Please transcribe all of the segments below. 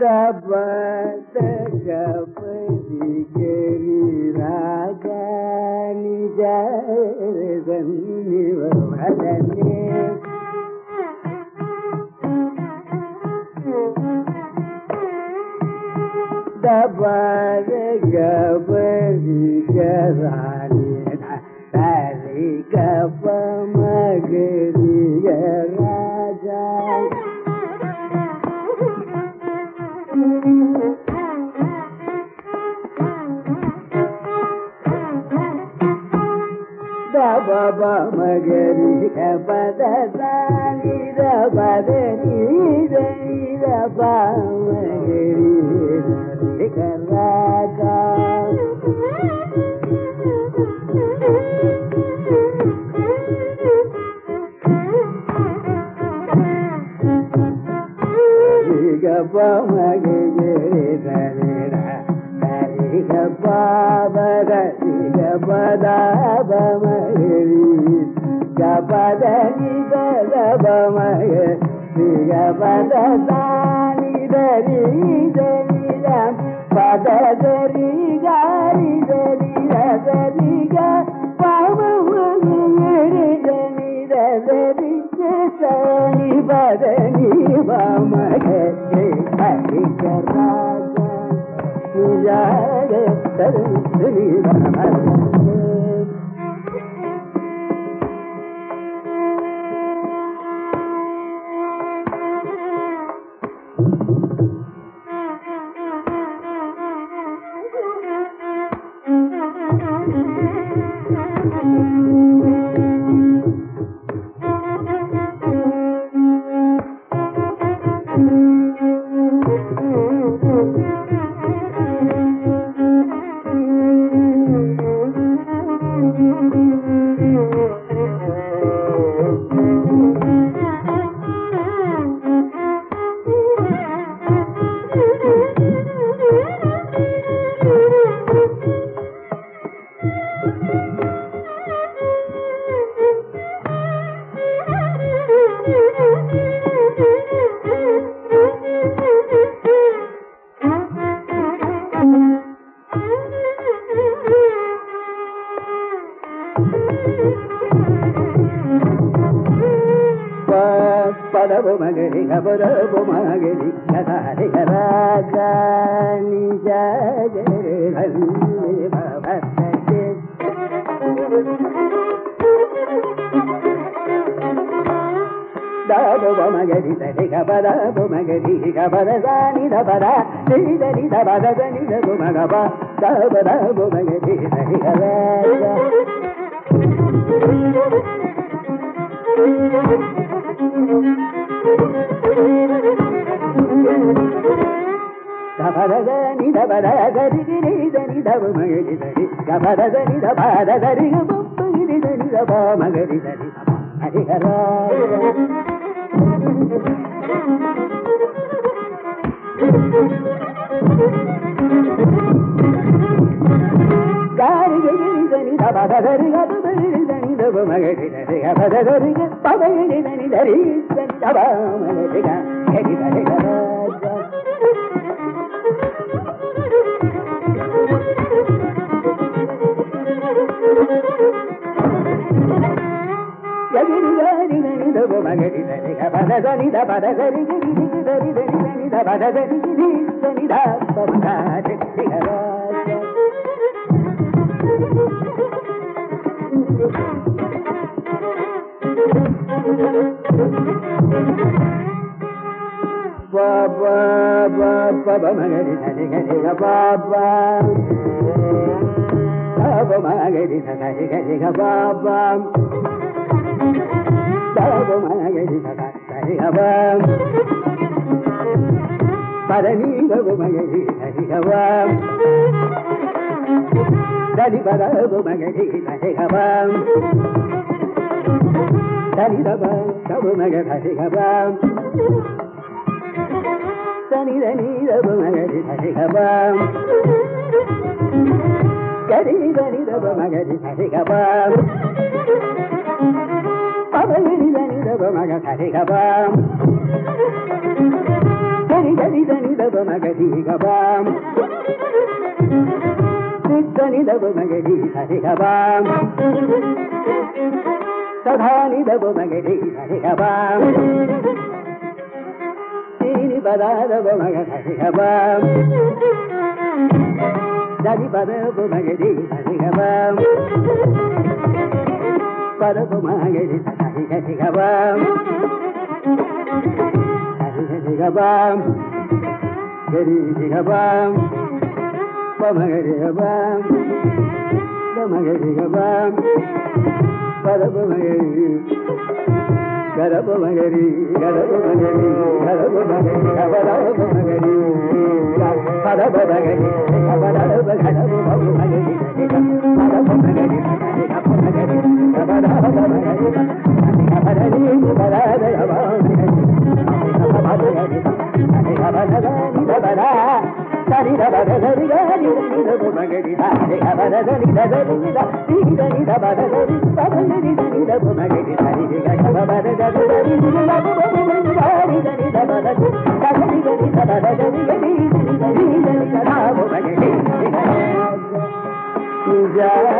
دٻي غري را گيج ڀڄن دٻ گبي گاري ڪل گي దబ మగరి పద దాని పద నీ దబ మగరి కరాగా మగరి గబరవు మగరి గదారి గరాగా నిజ భవతే దాబు మగరి దరి గబర మగరి గబర దాని దబర దిరి దరి దబర దని దబు మగబ దబర మగరి దరి గరాగా గబరదని దబరదరి గిరి దని దబ మగరి దరి గబరదని దబరదరి గబరి దని దబ మగరి దరి హరి హరా గారి గిరి దని దబరదరి గబరి దని దబ మగరి దరి గబరదరి పగరి దని దరి దని దబ మగరి హరి హరి హరా గని దబ మగరి దరి గబద దని దబద దరి గిరి గిరి దరి దరి దని దబద దరి గిరి దని దబ మగరి గిరి గరా బాబా బాబా మగరి దని గరి బాబా బాబా మగరి దని గరి బాబా బాబా మగరి దని బాబా పదని బాబా మగరి దని బాబా దని బాబా మగరి దని బాబా దని బాబా బాబా మగరి దని బాబా దని దని దని దబ మగ సరి గబ గరి గరి దని దబ మగరి గబాం దని దబ మగరి హరి గబాం సధాని దబ మగరి గబాం పద దబ మగ గబాం పద గబాం పదపు మగరి హరి హరి గబాం హరి హరి గబాం గరి గబాం పమగరి గబాం పమగరి గబాం పదపు మగరి గరపు మగరి గరపు మగరి గరపు మగరి గబరపు మగరి పదపు మగరి గబరపు గరపు మగరి పదపు మగరి మగరి Yeah.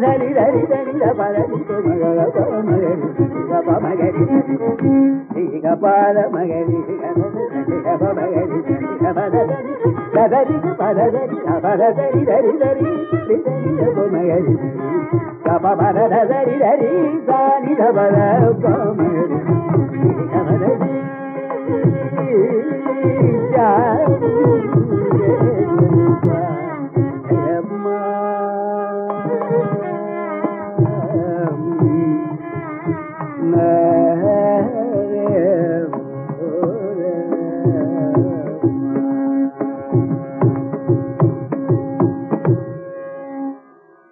ధరి ధరి ధరి పరని మగరి ఇక పాద మగరి మగరి పదరి పదరి పదరి ధరి ధరి మగరి కప పద ధరి ధరి సాని ధర మగరి Yeah. Thank you.